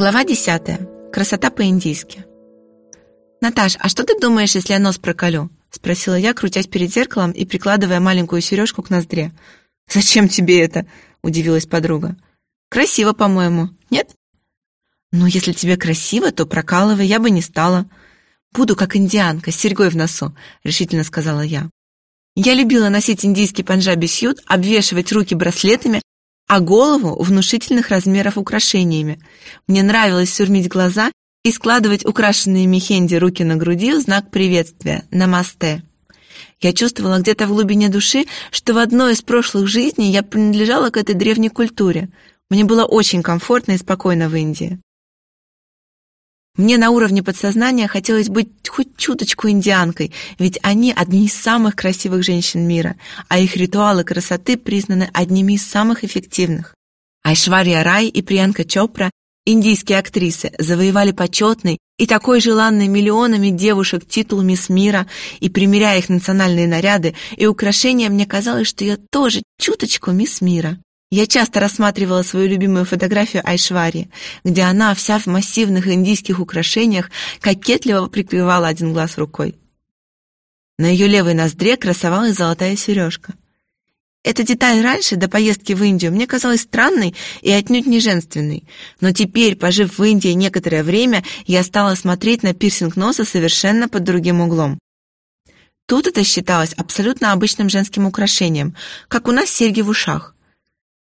Глава 10. Красота по-индийски. «Наташ, а что ты думаешь, если я нос проколю?» — спросила я, крутясь перед зеркалом и прикладывая маленькую сережку к ноздре. «Зачем тебе это?» — удивилась подруга. «Красиво, по-моему, нет?» «Ну, если тебе красиво, то прокалывай, я бы не стала. Буду как индианка, с серьгой в носу», — решительно сказала я. Я любила носить индийский панджаби сьют, обвешивать руки браслетами, а голову внушительных размеров украшениями. Мне нравилось сурмить глаза и складывать украшенные мехенди руки на груди в знак приветствия «Намасте». Я чувствовала где-то в глубине души, что в одной из прошлых жизней я принадлежала к этой древней культуре. Мне было очень комфортно и спокойно в Индии. Мне на уровне подсознания хотелось быть хоть чуточку индианкой, ведь они одни из самых красивых женщин мира, а их ритуалы красоты признаны одними из самых эффективных. Айшвария Рай и Приянка Чопра, индийские актрисы, завоевали почетный и такой желанный миллионами девушек титул Мисс Мира, и, примеряя их национальные наряды и украшения, мне казалось, что я тоже чуточку Мисс Мира. Я часто рассматривала свою любимую фотографию Айшвари, где она вся в массивных индийских украшениях кокетливо прикрывала один глаз рукой. На ее левой ноздре красовалась золотая сережка. Эта деталь раньше, до поездки в Индию, мне казалась странной и отнюдь не женственной. Но теперь, пожив в Индии некоторое время, я стала смотреть на пирсинг носа совершенно под другим углом. Тут это считалось абсолютно обычным женским украшением, как у нас серьги в ушах.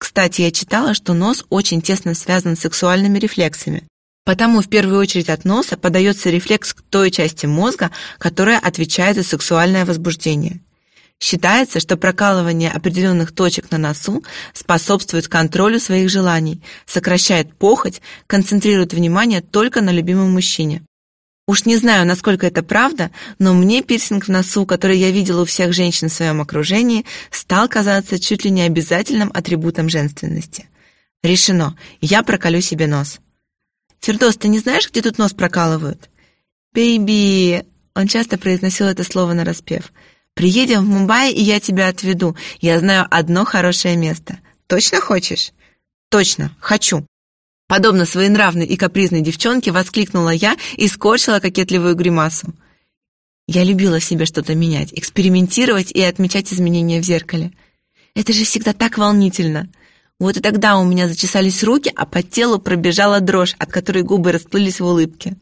Кстати, я читала, что нос очень тесно связан с сексуальными рефлексами. Потому в первую очередь от носа подается рефлекс к той части мозга, которая отвечает за сексуальное возбуждение. Считается, что прокалывание определенных точек на носу способствует контролю своих желаний, сокращает похоть, концентрирует внимание только на любимом мужчине. Уж не знаю, насколько это правда, но мне пирсинг в носу, который я видела у всех женщин в своем окружении, стал казаться чуть ли не обязательным атрибутом женственности. Решено, я проколю себе нос. «Фердос, ты не знаешь, где тут нос прокалывают?» «Бейби!» Он часто произносил это слово на распев. «Приедем в Мумбаи, и я тебя отведу. Я знаю одно хорошее место. Точно хочешь?» «Точно, хочу!» Подобно своенравной и капризной девчонке воскликнула я и скорчила кокетливую гримасу. Я любила себе что-то менять, экспериментировать и отмечать изменения в зеркале. Это же всегда так волнительно. Вот и тогда у меня зачесались руки, а по телу пробежала дрожь, от которой губы расплылись в улыбке.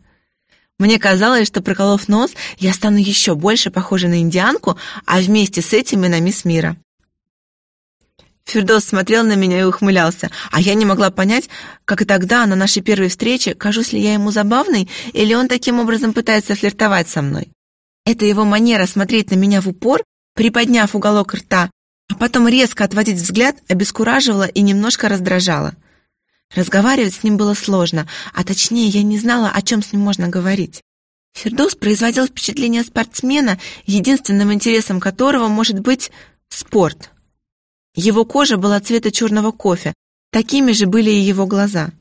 Мне казалось, что проколов нос, я стану еще больше похожа на индианку, а вместе с этим и на мисс мира. Фердос смотрел на меня и ухмылялся, а я не могла понять, как и тогда, на нашей первой встрече, кажусь ли я ему забавной, или он таким образом пытается флиртовать со мной. Это его манера смотреть на меня в упор, приподняв уголок рта, а потом резко отводить взгляд, обескураживала и немножко раздражала. Разговаривать с ним было сложно, а точнее, я не знала, о чем с ним можно говорить. Фердос производил впечатление спортсмена, единственным интересом которого может быть спорт. Его кожа была цвета черного кофе, такими же были и его глаза.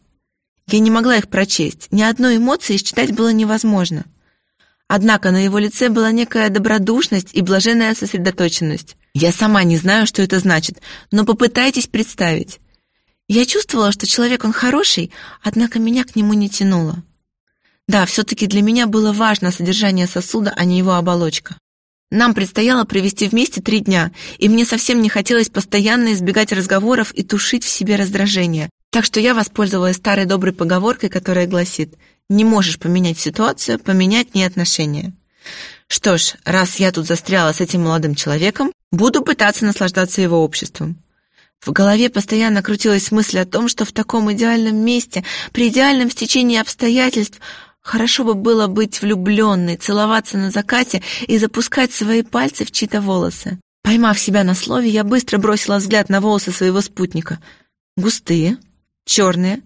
Я не могла их прочесть, ни одной эмоции считать было невозможно. Однако на его лице была некая добродушность и блаженная сосредоточенность. Я сама не знаю, что это значит, но попытайтесь представить. Я чувствовала, что человек он хороший, однако меня к нему не тянуло. Да, все-таки для меня было важно содержание сосуда, а не его оболочка. Нам предстояло провести вместе три дня, и мне совсем не хотелось постоянно избегать разговоров и тушить в себе раздражение. Так что я воспользовалась старой доброй поговоркой, которая гласит «Не можешь поменять ситуацию, поменять не отношения». Что ж, раз я тут застряла с этим молодым человеком, буду пытаться наслаждаться его обществом. В голове постоянно крутилась мысль о том, что в таком идеальном месте, при идеальном стечении обстоятельств, Хорошо бы было быть влюбленной, целоваться на закате и запускать свои пальцы в чьи-то волосы. Поймав себя на слове, я быстро бросила взгляд на волосы своего спутника. Густые, черные,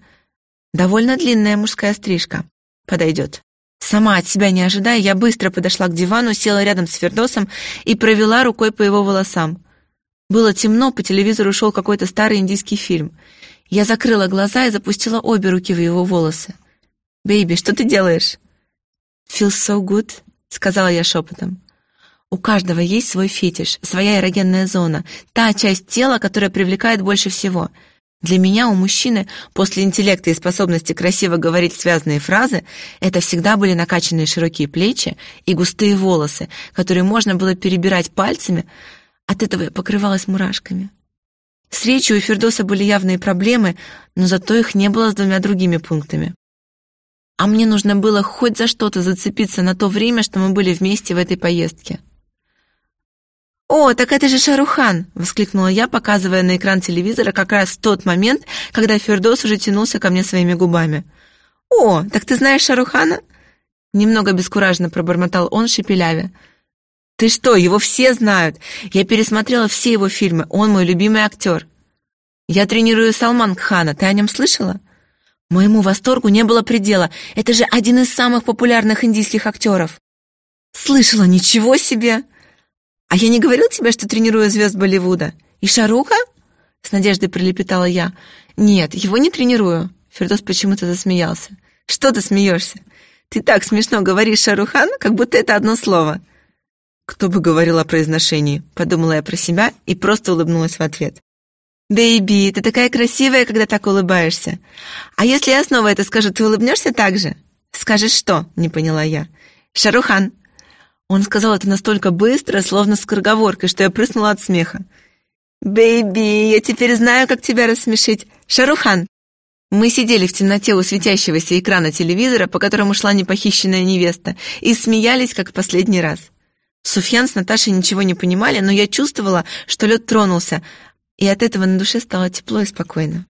довольно длинная мужская стрижка. Подойдет. Сама от себя не ожидая, я быстро подошла к дивану, села рядом с Фердосом и провела рукой по его волосам. Было темно, по телевизору шел какой-то старый индийский фильм. Я закрыла глаза и запустила обе руки в его волосы. «Бэйби, что ты делаешь?» «Feels so good», — сказала я шепотом. У каждого есть свой фетиш, своя эрогенная зона, та часть тела, которая привлекает больше всего. Для меня у мужчины после интеллекта и способности красиво говорить связанные фразы это всегда были накачанные широкие плечи и густые волосы, которые можно было перебирать пальцами. От этого я покрывалась мурашками. С речью у Фердоса были явные проблемы, но зато их не было с двумя другими пунктами. А мне нужно было хоть за что-то зацепиться на то время, что мы были вместе в этой поездке. «О, так это же Шарухан!» — воскликнула я, показывая на экран телевизора как раз в тот момент, когда Фердос уже тянулся ко мне своими губами. «О, так ты знаешь Шарухана?» Немного бескуражно пробормотал он, шепелявя. «Ты что, его все знают! Я пересмотрела все его фильмы, он мой любимый актер. Я тренирую Салман Кхана, ты о нем слышала?» Моему восторгу не было предела. Это же один из самых популярных индийских актеров. «Слышала, ничего себе!» «А я не говорил тебе, что тренирую звезд Болливуда? И Шаруха?» С надеждой прилепетала я. «Нет, его не тренирую». Фердос почему-то засмеялся. «Что ты смеешься? Ты так смешно говоришь Шарухан, как будто это одно слово». «Кто бы говорил о произношении?» Подумала я про себя и просто улыбнулась в ответ. «Бэйби, ты такая красивая, когда так улыбаешься. А если я снова это скажу, ты улыбнешься так же?» «Скажешь что?» — не поняла я. «Шарухан», он сказал это настолько быстро, словно скороговоркой, что я прыснула от смеха. «Бэйби, я теперь знаю, как тебя рассмешить. Шарухан!» Мы сидели в темноте у светящегося экрана телевизора, по которому шла непохищенная невеста, и смеялись, как в последний раз. Суфьян с Наташей ничего не понимали, но я чувствовала, что лед тронулся, и от этого на душе стало тепло и спокойно.